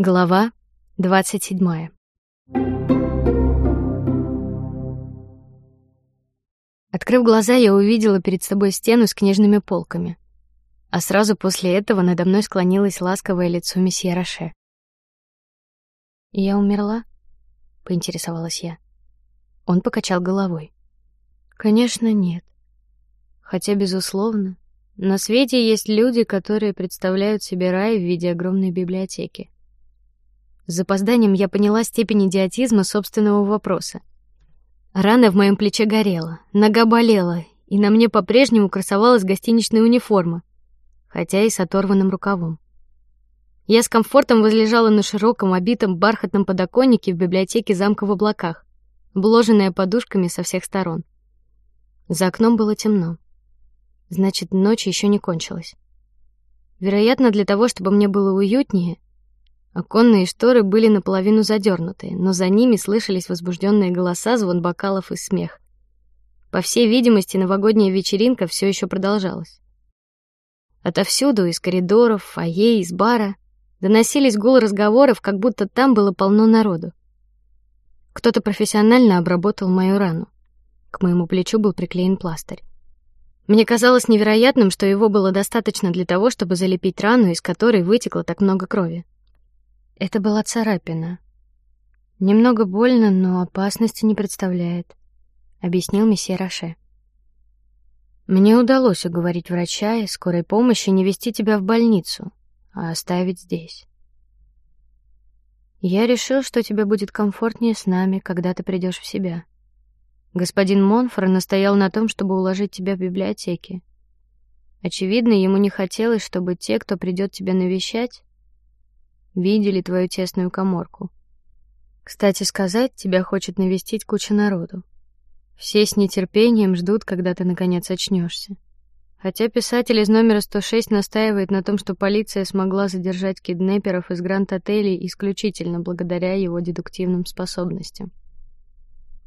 Глава двадцать седьмая. Открыв глаза, я увидела перед собой стену с книжными полками, а сразу после этого надо мной склонилось ласковое лицо месье Роше. Я умерла? поинтересовалась я. Он покачал головой. Конечно, нет. Хотя безусловно, на свете есть люди, которые представляют себе рай в виде огромной библиотеки. Запозданием я поняла степень идиотизма собственного вопроса. Рана в моем плече горела, нога болела, и на мне по-прежнему красовалась гостиничная униформа, хотя и с оторванным рукавом. Я с комфортом возлежала на широком обитом бархатном подоконнике в библиотеке замка в облаках, обложенная подушками со всех сторон. За окном было темно. Значит, ночь еще не кончилась. Вероятно, для того, чтобы мне было уютнее, Оконные шторы были наполовину задернуты, но за ними слышались возбужденные голоса, звон бокалов и смех. По всей видимости, новогодняя вечеринка все еще продолжалась. Отовсюду, из коридоров, фойе, из бара, доносились гул разговоров, как будто там было полно народу. Кто-то профессионально обработал мою рану. К моему плечу был приклеен пластырь. Мне казалось невероятным, что его было достаточно для того, чтобы залепить рану, из которой вытекло так много крови. Это была царапина. Немного больно, но опасности не представляет, объяснил месье Роше. Мне удалось уговорить врача и скорой помощи не вести тебя в больницу, а оставить здесь. Я решил, что тебе будет комфортнее с нами, когда ты придешь в себя. Господин Монфор настоял на том, чтобы уложить тебя в библиотеке. Очевидно, ему не хотелось, чтобы те, кто придет тебя навещать, видели твою тесную коморку. Кстати сказать, тебя хочет навестить куча народу. Все с нетерпением ждут, когда ты наконец очнешься. Хотя писатель из номера 106 настаивает на том, что полиция смогла задержать киднеперов из Гранд-отелей исключительно благодаря его дедуктивным способностям.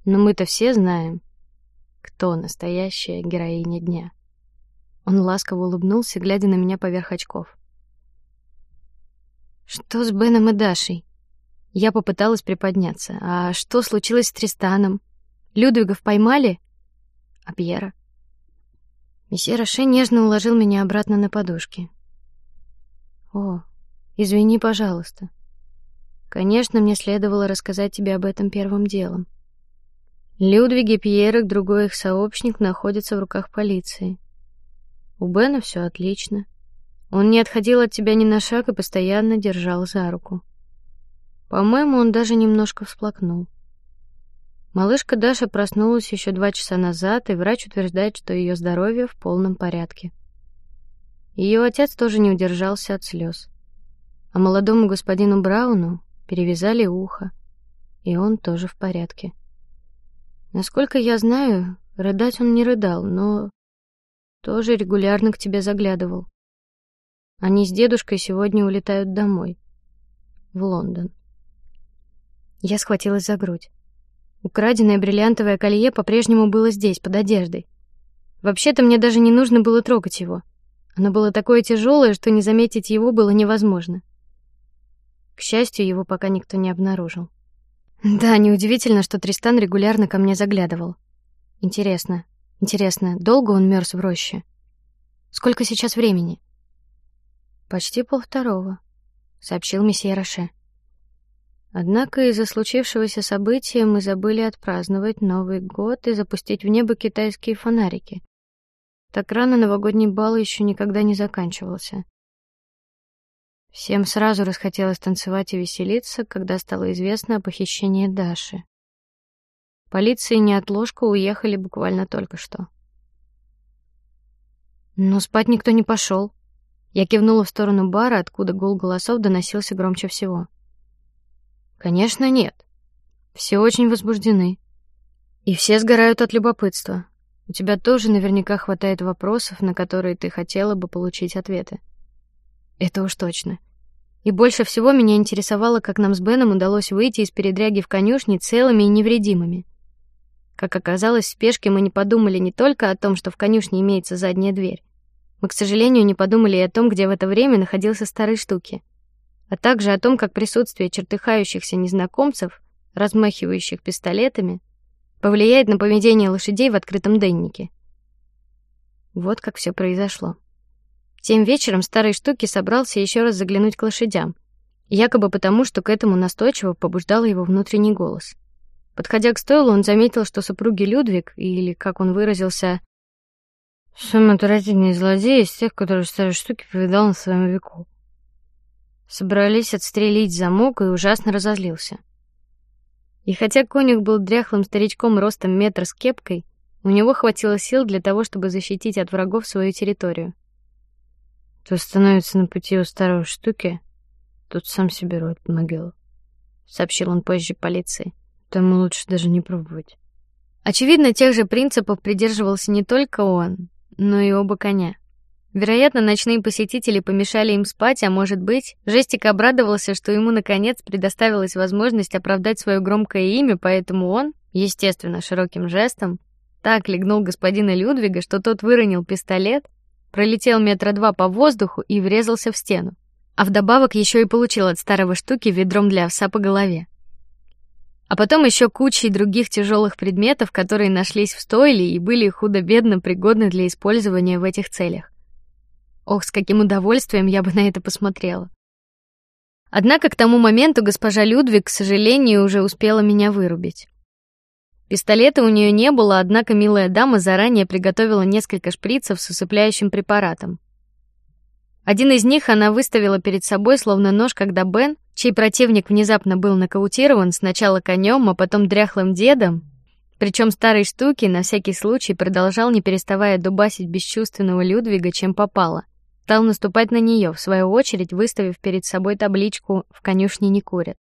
Но мы-то все знаем, кто настоящая героиня дня. Он ласково улыбнулся, глядя на меня поверх очков. Что с Беном и Дашей? Я попыталась приподняться. А что случилось с Тристаном? Людвигов поймали? А Пьера? Месье Роше нежно уложил меня обратно на подушки. О, извини, пожалуйста. Конечно, мне следовало рассказать тебе об этом первым делом. Людвиг и Пьерок, другой их сообщник, находятся в руках полиции. У Бена все отлично. Он не отходил от тебя ни на шаг и постоянно держал за руку. По-моему, он даже немножко всплакнул. Малышка Даша проснулась еще два часа назад, и врач утверждает, что ее здоровье в полном порядке. Ее отец тоже не удержался от слез. А молодому господину Брауну перевязали ухо, и он тоже в порядке. Насколько я знаю, рыдать он не рыдал, но тоже регулярно к тебе заглядывал. Они с дедушкой сегодня улетают домой, в Лондон. Я схватилась за грудь. Украденное бриллиантовое колье по-прежнему было здесь, под одеждой. Вообще-то мне даже не нужно было трогать его. Оно было такое тяжелое, что не заметить его было невозможно. К счастью, его пока никто не обнаружил. Да, неудивительно, что Тристан регулярно ко мне заглядывал. Интересно, интересно, долго он мерз в роще? Сколько сейчас времени? Почти полвторого, сообщил месье Роше. Однако из-за случившегося события мы забыли отпраздновать Новый год и запустить в небо китайские фонарики. Так рано новогодний бал еще никогда не заканчивался. Всем сразу расхотелось танцевать и веселиться, когда стало известно о похищении Даши. Полиция и неотложка уехали буквально только что. Но спать никто не пошел. Я кивнула в сторону бара, откуда гул голосов доносился громче всего. Конечно, нет. Все очень возбуждены. И все сгорают от любопытства. У тебя тоже наверняка хватает вопросов, на которые ты хотела бы получить ответы. Это уж точно. И больше всего меня интересовало, как нам с Беном удалось выйти из передряги в конюшне целыми и невредимыми. Как оказалось, в спешке мы не подумали не только о том, что в конюшне имеется задняя дверь, мы, к сожалению, не подумали и о том, где в это время находился старый штуки. а также о том, как присутствие чертыхающихся незнакомцев, размахивающих пистолетами, повлияет на поведение лошадей в открытом деннике. Вот как все произошло. Тем вечером старый штуки собрался еще раз заглянуть к лошадям, якобы потому, что к этому настойчиво побуждал его внутренний голос. Подходя к стойлу, он заметил, что супруги Людвиг, или, как он выразился, самый отвратительный злодей из тех, которые старые штуки повидал на своем веку собрались отстрелить замок и ужасно разозлился. И хотя конюх был дряхлым старичком ростом метр с кепкой, у него хватило сил для того, чтобы защитить от врагов свою территорию. Кто становится на пути у старой штуки, тот сам себе роет могилу, сообщил он позже полиции. Тому лучше даже не пробовать. Очевидно, тех же принципов придерживался не только он, но и оба коня. Вероятно, ночные посетители помешали им спать, а может быть, Жестик обрадовался, что ему наконец предоставилась возможность оправдать свое громкое имя, поэтому он, естественно, широким жестом так легнул господина Людвига, что тот выронил пистолет, пролетел метра два по воздуху и врезался в стену, а вдобавок еще и получил от старого штуки ведром для овса по голове. А потом еще кучей других тяжелых предметов, которые нашлись в стойле и были худо-бедно пригодны для использования в этих целях. Ох, с каким удовольствием я бы на это посмотрела. Однако к тому моменту госпожа Людвиг, к сожалению, уже успела меня вырубить. Пистолета у нее не было, однако милая дама заранее приготовила несколько шприцев с усыпляющим препаратом. Один из них она выставила перед собой, словно нож, когда Бен, чей противник внезапно был нокаутирован сначала конем, а потом дряхлым дедом, причем старый штуки на всякий случай продолжал не переставая дубасить бесчувственного Людвига, чем попало стал наступать на нее, в свою очередь выставив перед собой табличку «В конюшне не курят».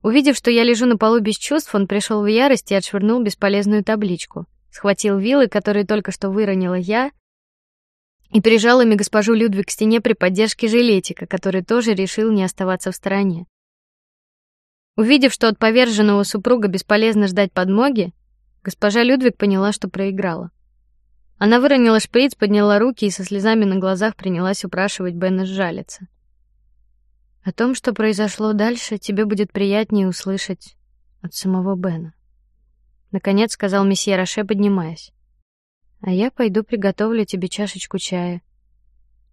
Увидев, что я лежу на полу без чувств, он пришел в ярость и отшвырнул бесполезную табличку, схватил вилы, которые только что выронила я, и прижал ими госпожу Людвиг к стене при поддержке жилетика, который тоже решил не оставаться в стороне. Увидев, что от поверженного супруга бесполезно ждать подмоги, госпожа Людвиг поняла, что проиграла. Она выронила шприц, подняла руки и со слезами на глазах принялась упрашивать Бена сжалиться. О том, что произошло дальше, тебе будет приятнее услышать от самого Бена. Наконец сказал месье Роше, поднимаясь. А я пойду приготовлю тебе чашечку чая.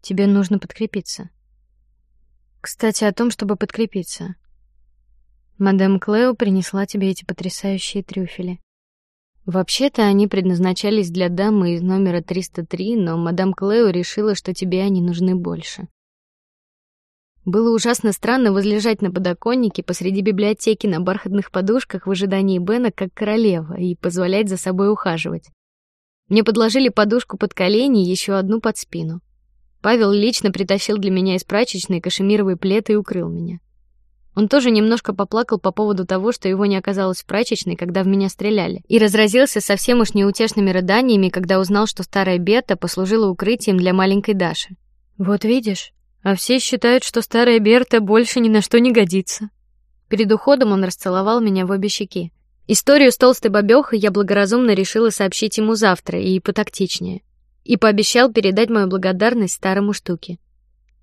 Тебе нужно подкрепиться. Кстати, о том, чтобы подкрепиться. Мадам Клео принесла тебе эти потрясающие трюфели. Вообще-то они предназначались для дамы из номера 303, но мадам Клео решила, что тебе они нужны больше. Было ужасно странно возлежать на подоконнике посреди библиотеки на бархатных подушках в ожидании Бена как королева и позволять за собой ухаживать. Мне подложили подушку под колени и еще одну под спину. Павел лично притащил для меня из прачечной кашемировый плед и укрыл меня. Он тоже немножко поплакал по поводу того, что его не оказалось в прачечной, когда в меня стреляли, и разразился совсем уж неутешными рыданиями, когда узнал, что старая Берта послужила укрытием для маленькой Даши. Вот видишь, а все считают, что старая Берта больше ни на что не годится. Перед уходом он расцеловал меня в обе щеки. Историю с толстой бабёхой я благоразумно решила сообщить ему завтра и потактичнее, и пообещал передать мою благодарность старому штуке.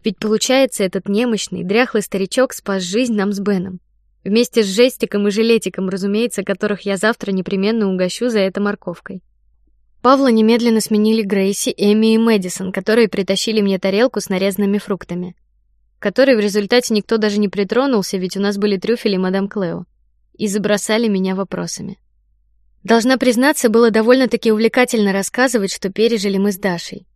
Ведь получается, этот немощный, дряхлый старичок спас жизнь нам с Беном. Вместе с жестиком и жилетиком, разумеется, которых я завтра непременно угощу за это морковкой. Павла немедленно сменили Грейси, Эми и Мэдисон, которые притащили мне тарелку с нарезанными фруктами, которой в результате никто даже не притронулся, ведь у нас были трюфели мадам Клео, и забросали меня вопросами. Должна признаться, было довольно-таки увлекательно рассказывать, что пережили мы с Дашей.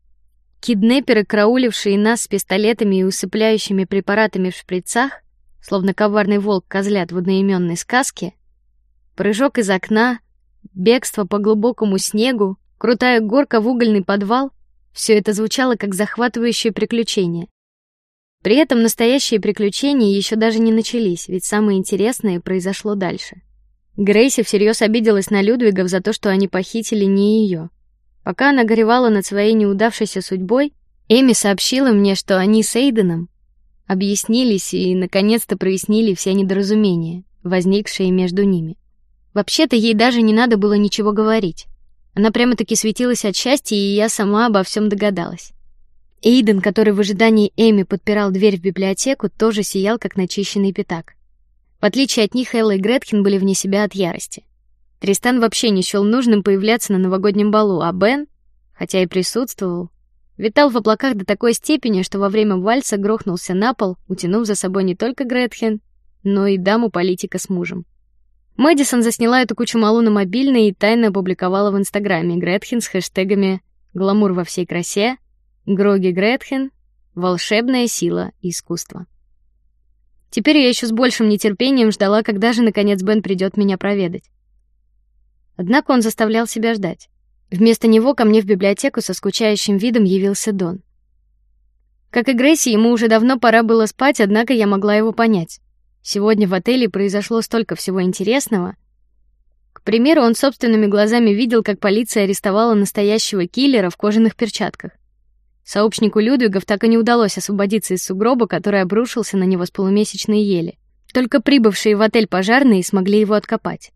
Киднеперы, краулившие нас с пистолетами и усыпляющими препаратами в шприцах, словно коварный волк козлят в одноименной сказке, прыжок из окна, бегство по глубокому снегу, крутая горка в угольный подвал — все это звучало как захватывающее приключение. При этом настоящие приключения еще даже не начались, ведь самое интересное произошло дальше. Грейси всерьез обиделась на Людвигов за то, что они похитили не ее. Пока она горевала над своей неудавшейся судьбой, Эми сообщила мне, что они с Эйденом объяснились и наконец-то прояснили все недоразумения, возникшие между ними. Вообще-то ей даже не надо было ничего говорить. Она прямо-таки светилась от счастья, и я сама обо всем догадалась. Эйден, который в ожидании Эми подпирал дверь в библиотеку, тоже сиял как начищенный пятак. В отличие от них, Элла и Гретхен были вне себя от ярости. Тристан вообще не счел нужным появляться на новогоднем балу, а Бен, хотя и присутствовал, витал в облаках до такой степени, что во время вальса грохнулся на пол, утянув за собой не только Гретхен, но и даму политика с мужем. Мэдисон засняла эту кучу малу на мобильный и тайно опубликовала в Инстаграме Гретхен с хэштегами «Гламур во всей красе», «Гроги Гретхен», «Волшебная сила искусства». Теперь я еще с большим нетерпением ждала, когда же наконец Бен придет меня проведать. Однако он заставлял себя ждать. Вместо него ко мне в библиотеку со скучающим видом явился Дон. Как и Грейси, ему уже давно пора было спать, однако я могла его понять. Сегодня в отеле произошло столько всего интересного. К примеру, он собственными глазами видел, как полиция арестовала настоящего киллера в кожаных перчатках. Сообщнику Людвигов так и не удалось освободиться из сугроба, который обрушился на него с полумесячной ели. Только прибывшие в отель пожарные смогли его откопать.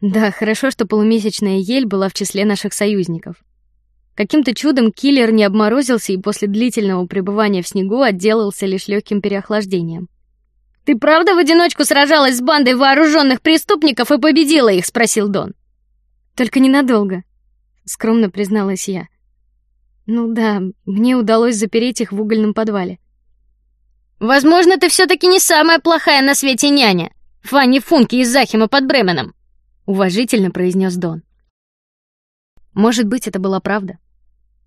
Да, хорошо, что полумесячная ель была в числе наших союзников. Каким-то чудом киллер не обморозился и после длительного пребывания в снегу отделался лишь легким переохлаждением. Ты правда в одиночку сражалась с бандой вооруженных преступников и победила их? – спросил Дон. Только ненадолго, скромно призналась я. Ну да, мне удалось запереть их в угольном подвале. Возможно, ты все-таки не самая плохая на свете няня, Фанни Функи из Захима под Бременом, уважительно произнес Дон. Может быть, это была правда.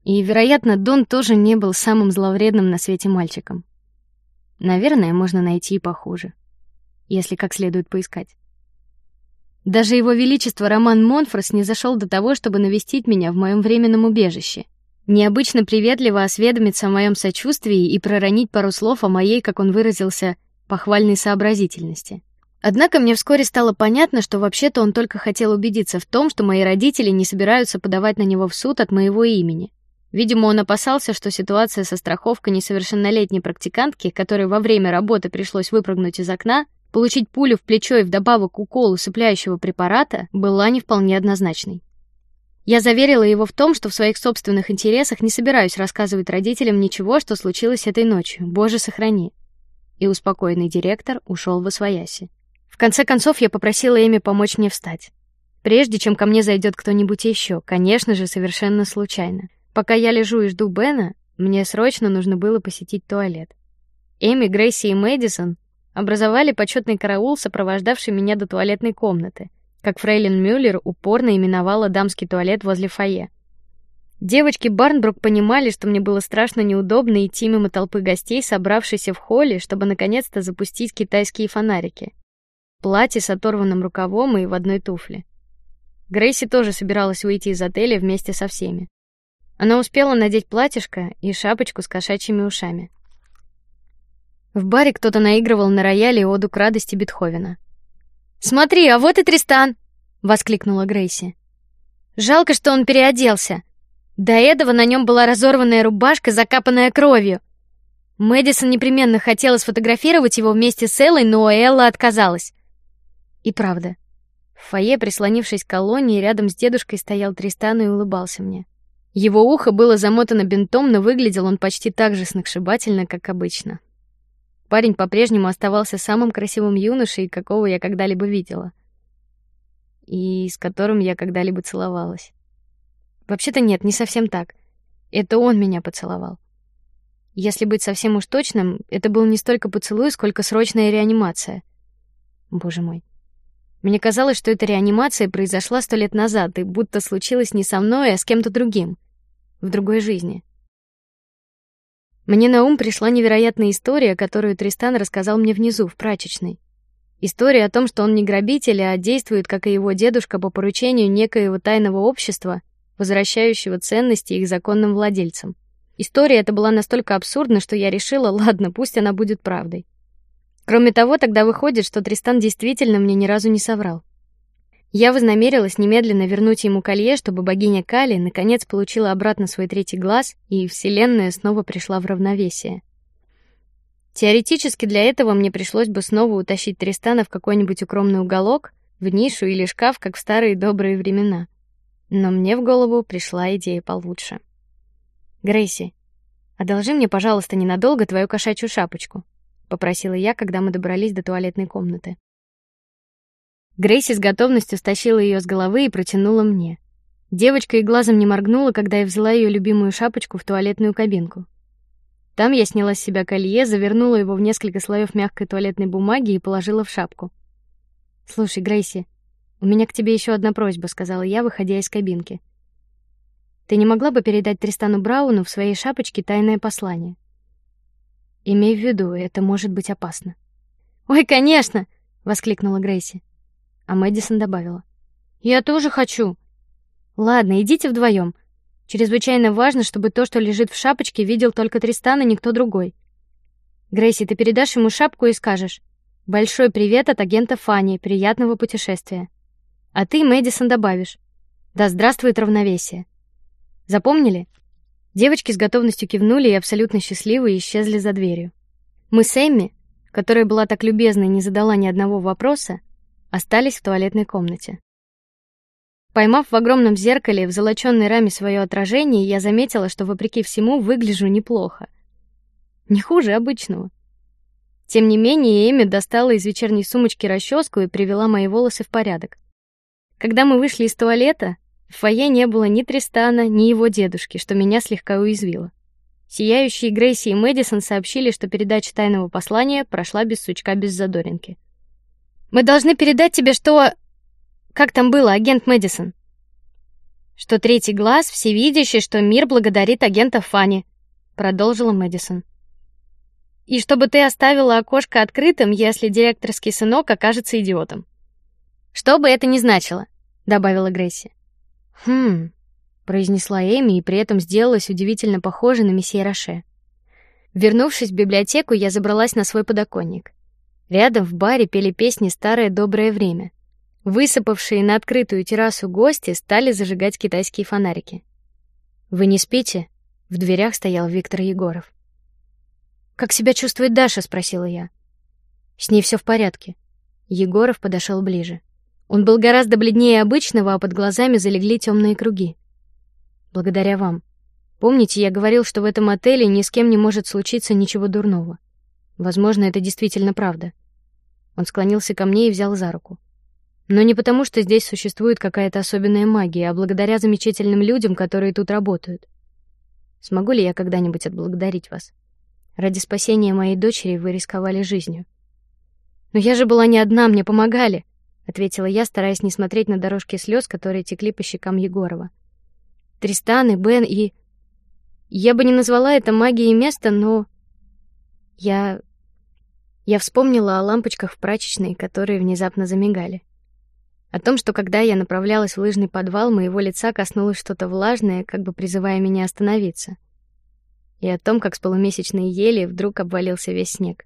И, вероятно, Дон тоже не был самым зловредным на свете мальчиком. Наверное, можно найти и похуже, если как следует поискать. Даже его величество Роман Монфорс не зашел до того, чтобы навестить меня в моем временном убежище, необычно приветливо осведомиться о моем сочувствии и проронить пару слов о моей, как он выразился, похвальной сообразительности. Однако мне вскоре стало понятно, что вообще-то он только хотел убедиться в том, что мои родители не собираются подавать на него в суд от моего имени, Видимо, он опасался, что ситуация со страховкой несовершеннолетней практикантки, которой во время работы пришлось выпрыгнуть из окна, получить пулю в плечо и вдобавок укол усыпляющего препарата, была не вполне однозначной. Я заверила его в том, что в своих собственных интересах не собираюсь рассказывать родителям ничего, что случилось этой ночью. Боже сохрани. И успокоенный директор ушел в освояси. В конце концов я попросила Эми помочь мне встать, прежде чем ко мне зайдет кто-нибудь еще, конечно же, совершенно случайно. Пока я лежу и жду Бена, мне срочно нужно было посетить туалет. Эми, Грейси и Мэдисон образовали почетный караул, сопровождавший меня до туалетной комнаты, как Фрейлин Мюллер упорно именовала дамский туалет возле фойе. Девочки Барнбрук понимали, что мне было страшно неудобно идти мимо толпы гостей, собравшейся в холле, чтобы наконец-то запустить китайские фонарики. Платье с оторванным рукавом и в одной туфле. Грейси тоже собиралась уйти из отеля вместе со всеми. Она успела надеть платьишко и шапочку с кошачьими ушами. В баре кто-то наигрывал на рояле оду к радости Бетховена. Смотри, а вот и Тристан! воскликнула Грейси. Жалко, что он переоделся. До этого на нем была разорванная рубашка, закапанная кровью. Мэдисон непременно хотела сфотографировать его вместе с Эллой, но Элла отказалась. И правда, в фойе, прислонившись к колонне, рядом с дедушкой стоял Тристан и улыбался мне. Его ухо было замотано бинтом, но выглядел он почти так же сногсшибательно, как обычно. Парень по-прежнему оставался самым красивым юношей, какого я когда-либо видела, и с которым я когда-либо целовалась. Вообще-то нет, не совсем так. Это он меня поцеловал. Если быть совсем уж точным, это был не столько поцелуй, сколько срочная реанимация. Боже мой. Мне казалось, что эта реанимация произошла сто лет назад и будто случилась не со мной, а с кем-то другим, в другой жизни. Мне на ум пришла невероятная история, которую Тристан рассказал мне внизу в прачечной. История о том, что он не грабитель, а действует, как и его дедушка, по поручению некоего тайного общества, возвращающего ценности их законным владельцам. История эта была настолько абсурдна, что я решила, ладно, пусть она будет правдой. Кроме того, тогда выходит, что Тристан действительно мне ни разу не соврал. Я вознамерилась немедленно вернуть ему колье, чтобы богиня Кали наконец получила обратно свой третий глаз и вселенная снова пришла в равновесие. Теоретически для этого мне пришлось бы снова утащить Тристана в какой-нибудь укромный уголок, в нишу или шкаф, как в старые добрые времена. Но мне в голову пришла идея получше. Грейси, Одолжи мне, пожалуйста, ненадолго твою кошачью шапочку, попросила я, когда мы добрались до туалетной комнаты. Грейси с готовностью стащила ее с головы и протянула мне. Девочка и глазом не моргнула, когда я взяла ее любимую шапочку в туалетную кабинку. Там я сняла с себя колье, завернула его в несколько слоев мягкой туалетной бумаги и положила в шапку. Слушай, Грейси, у меня к тебе еще одна просьба, сказала я, выходя из кабинки. Ты не могла бы передать Тристану Брауну в своей шапочке тайное послание? Имей в виду, это может быть опасно. Ой, конечно, воскликнула Грейси. А Мэдисон добавила: Я тоже хочу. Ладно, идите вдвоем. Чрезвычайно важно, чтобы то, что лежит в шапочке, видел только Тристан и никто другой. Грейси, ты передашь ему шапку и скажешь: большой привет от агента Фани, приятного путешествия. А ты, Мэдисон, добавишь: да здравствует равновесие. Запомнили? Девочки с готовностью кивнули и абсолютно счастливые исчезли за дверью. Мы с Эмми, которая была так любезна и не задала ни одного вопроса, остались в туалетной комнате. Поймав в огромном зеркале в золоченной раме свое отражение, я заметила, что вопреки всему выгляжу неплохо, не хуже обычного. Тем не менее, Эми достала из вечерней сумочки расческу и привела мои волосы в порядок. Когда мы вышли из туалета, в фойе не было ни Тристана, ни его дедушки, что меня слегка уязвило. Сияющие Грейси и Мэдисон сообщили, что передача тайного послания прошла без сучка, без задоринки. Мы должны передать тебе, что, как там было, агент Мэдисон, что третий глаз всевидящий, что мир благодарит агента Фани, продолжила Мэдисон. И чтобы ты оставила окошко открытым, если директорский сынок окажется идиотом. Что бы это ни значило, добавила Грейси. Хм, произнесла Эми и при этом сделалась удивительно похожей на месье Роше. Вернувшись в библиотеку, я забралась на свой подоконник. Рядом в баре пели песни старое доброе время. Высыпавшие на открытую террасу гости стали зажигать китайские фонарики. Вы не спите? В дверях стоял Виктор Егоров. Как себя чувствует Даша? спросила я. С ней все в порядке. Егоров подошел ближе. Он был гораздо бледнее обычного, а под глазами залегли темные круги. Благодаря вам. Помните, я говорил, что в этом отеле ни с кем не может случиться ничего дурного. Возможно, это действительно правда. Он склонился ко мне и взял за руку. Но не потому, что здесь существует какая-то особенная магия, а благодаря замечательным людям, которые тут работают. Смогу ли я когда-нибудь отблагодарить вас? Ради спасения моей дочери вы рисковали жизнью. Но я же была не одна, мне помогали ответила я, стараясь не смотреть на дорожки слез, которые текли по щекам Егорова. Тристан и Бен и я бы не назвала это магией места, но я я вспомнила о лампочках в прачечной, которые внезапно замигали. О том, что когда я направлялась в лыжный подвал, моего лица коснулось что-то влажное, как бы призывая меня остановиться. И о том, как с полумесячной ели вдруг обвалился весь снег.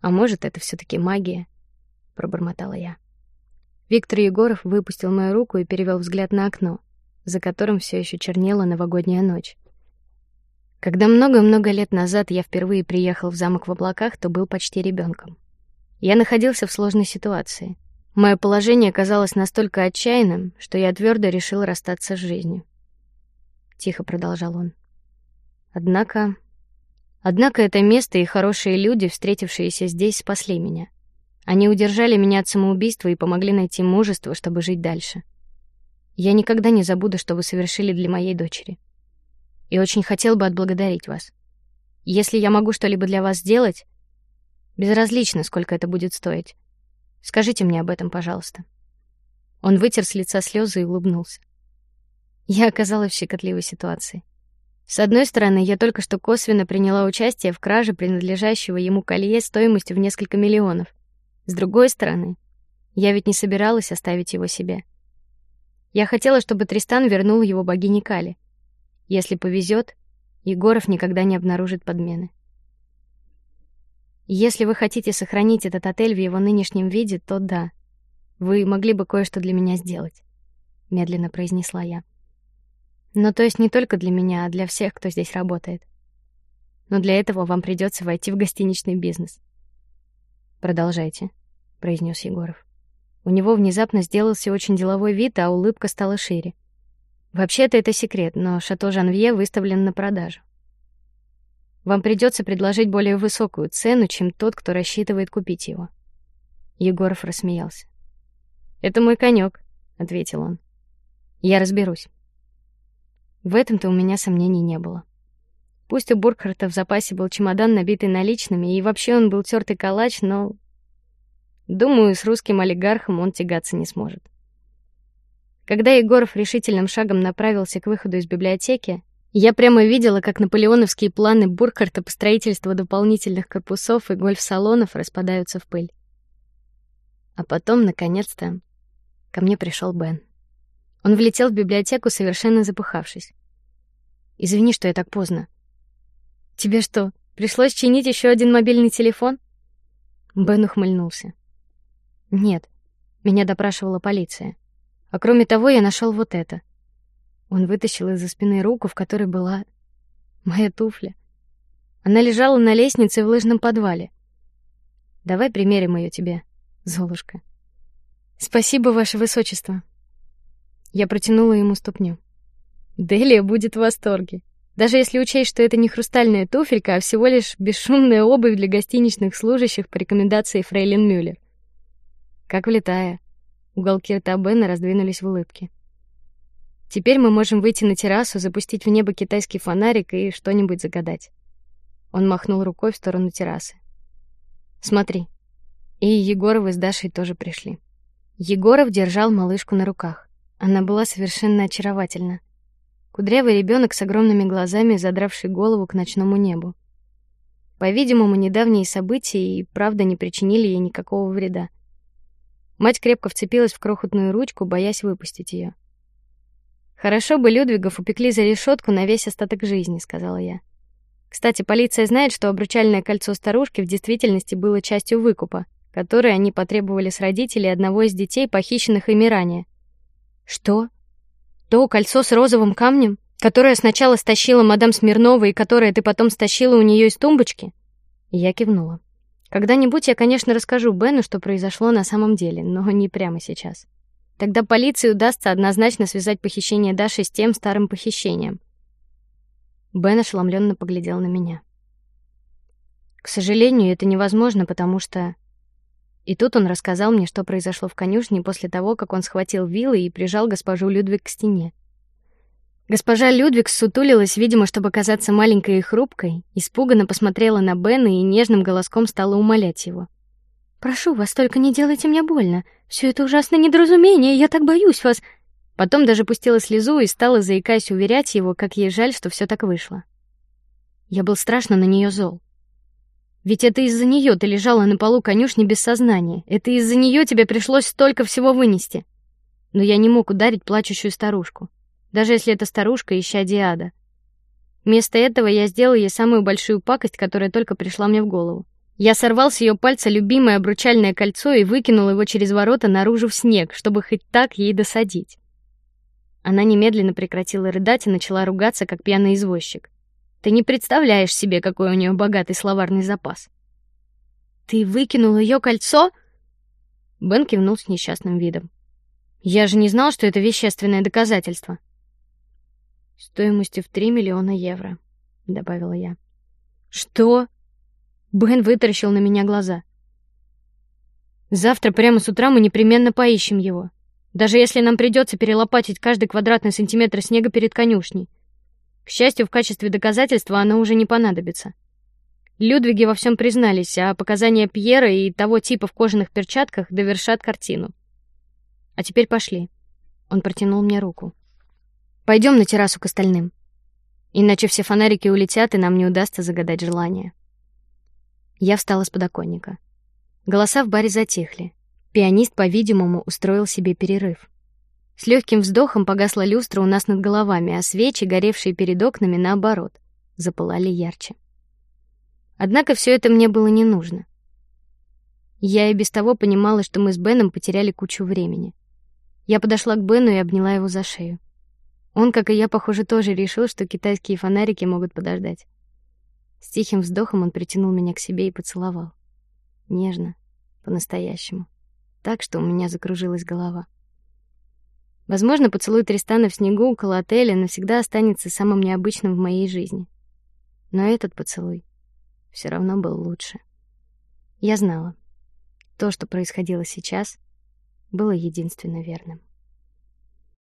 А может, это все-таки магия? пробормотала я. Виктор Егоров выпустил мою руку и перевел взгляд на окно, за которым все еще чернела новогодняя ночь. Когда много-много лет назад я впервые приехал в замок в облаках, то был почти ребенком. Я находился в сложной ситуации. Мое положение казалось настолько отчаянным, что я твердо решил расстаться с жизнью. Тихо продолжал он. Однако, однако это место и хорошие люди, встретившиеся здесь, спасли меня. Они удержали меня от самоубийства и помогли найти мужество, чтобы жить дальше. Я никогда не забуду, что вы совершили для моей дочери. И очень хотел бы отблагодарить вас. Если я могу что-либо для вас сделать, безразлично, сколько это будет стоить. Скажите мне об этом, пожалуйста. Он вытер с лица слезы и улыбнулся. Я оказалась в щекотливой ситуации. С одной стороны, я только что косвенно приняла участие в краже принадлежащего ему колье стоимостью в несколько миллионов. С другой стороны, я ведь не собиралась оставить его себе. Я хотела, чтобы Тристан вернул его богине Кали. Если повезет, Егоров никогда не обнаружит подмены. Если вы хотите сохранить этот отель в его нынешнем виде, то да, вы могли бы кое-что для меня сделать, медленно произнесла я. Но то есть не только для меня, а для всех, кто здесь работает. Но для этого вам придется войти в гостиничный бизнес. Продолжайте, произнес Егоров. У него внезапно сделался очень деловой вид, а улыбка стала шире. Вообще-то это секрет, но шато Жанвье выставлен на продажу. Вам придется предложить более высокую цену, чем тот, кто рассчитывает купить его. Егоров рассмеялся. Это мой конек, ответил он. Я разберусь. В этом-то у меня сомнений не было. Пусть у Буркхарта в запасе был чемодан, набитый наличными, и вообще он был тертый калач, но, думаю, с русским олигархом он тягаться не сможет. Когда Егоров решительным шагом направился к выходу из библиотеки, я прямо видела, как наполеоновские планы Буркхарта по строительству дополнительных корпусов и гольф-салонов распадаются в пыль. А потом, наконец-то, ко мне пришел Бен. Он влетел в библиотеку совершенно запыхавшись. Извини, что я так поздно. Тебе что, пришлось чинить еще один мобильный телефон? Бен ухмыльнулся. Нет, меня допрашивала полиция. А кроме того, я нашел вот это. Он вытащил из-за спины руку, в которой была моя туфля. Она лежала на лестнице в лыжном подвале. Давай примерим ее тебе, Золушка. Спасибо, ваше высочество. Я протянула ему ступню. Делия будет в восторге, даже если учесть, что это не хрустальная туфелька, а всего лишь бесшумная обувь для гостиничных служащих по рекомендации Фрейлин Мюллер. Как влетая, уголки рта Бена раздвинулись в улыбке. Теперь мы можем выйти на террасу, запустить в небо китайский фонарик и что-нибудь загадать. Он махнул рукой в сторону террасы. Смотри. И Егоровы с Дашей тоже пришли. Егоров держал малышку на руках. Она была совершенно очаровательна. Кудрявый ребенок с огромными глазами, задравший голову к ночному небу. По-видимому, недавние события и правда не причинили ей никакого вреда. Мать крепко вцепилась в крохотную ручку, боясь выпустить ее. Хорошо бы Людвигов упекли за решетку на весь остаток жизни, сказала я. Кстати, полиция знает, что обручальное кольцо старушки в действительности было частью выкупа, который они потребовали с родителей одного из детей, похищенных ими ранее. Что? То кольцо с розовым камнем, которое сначала стащила мадам Смирнова и которое ты потом стащила у нее из тумбочки? Я кивнула. Когда-нибудь я, конечно, расскажу Бену, что произошло на самом деле, но не прямо сейчас. Тогда полиции удастся однозначно связать похищение Даши с тем старым похищением. Бен ошеломленно поглядел на меня. К сожалению, это невозможно, потому что и тут он рассказал мне, что произошло в конюшне после того, как он схватил вилы и прижал госпожу Людвиг к стене. Госпожа Людвиг сутулилась, видимо, чтобы казаться маленькой и хрупкой, испуганно посмотрела на Бена и нежным голоском стала умолять его: Прошу вас, только не делайте мне больно. Все это ужасное недоразумение, я так боюсь вас. Потом даже пустила слезу и стала заикаясь уверять его, как ей жаль, что все так вышло. Я был страшно на нее зол. Ведь это из-за нее ты лежала на полу конюшни без сознания. Это из-за нее тебе пришлось столько всего вынести. Но я не мог ударить плачущую старушку, даже если эта старушка ища Диада. Вместо этого я сделал ей самую большую пакость, которая только пришла мне в голову. Я сорвал с ее пальца любимое обручальное кольцо и выкинул его через ворота наружу в снег, чтобы хоть так ей досадить. Она немедленно прекратила рыдать и начала ругаться, как пьяный извозчик. Ты не представляешь себе, какой у нее богатый словарный запас. Ты выкинул ее кольцо? Бен кивнул с несчастным видом. Я же не знал, что это вещественное доказательство. Стоимостью в три миллиона евро, добавила я. Что? Бен вытаращил на меня глаза. Завтра прямо с утра мы непременно поищем его, даже если нам придется перелопатить каждый квадратный сантиметр снега перед конюшней. К счастью, в качестве доказательства оно уже не понадобится. Людвиги во всем признались, а показания Пьера и того типа в кожаных перчатках довершат картину. А теперь пошли. Он протянул мне руку. Пойдем на террасу к остальным, иначе все фонарики улетят и нам не удастся загадать желание. Я встала с подоконника. Голоса в баре затихли. Пианист, по-видимому, устроил себе перерыв. С легким вздохом погасла люстра у нас над головами, а свечи, горевшие перед окнами, наоборот, запылали ярче. Однако все это мне было не нужно. Я и без того понимала, что мы с Беном потеряли кучу времени. Я подошла к Бену и обняла его за шею. Он, как и я, похоже, тоже решил, что китайские фонарики могут подождать. С тихим вздохом он притянул меня к себе и поцеловал. Нежно, по-настоящему. Так, что у меня закружилась голова. Возможно, поцелуй Тристана в снегу около отеля навсегда останется самым необычным в моей жизни. Но этот поцелуй все равно был лучше. Я знала, то, что происходило сейчас, было единственно верным.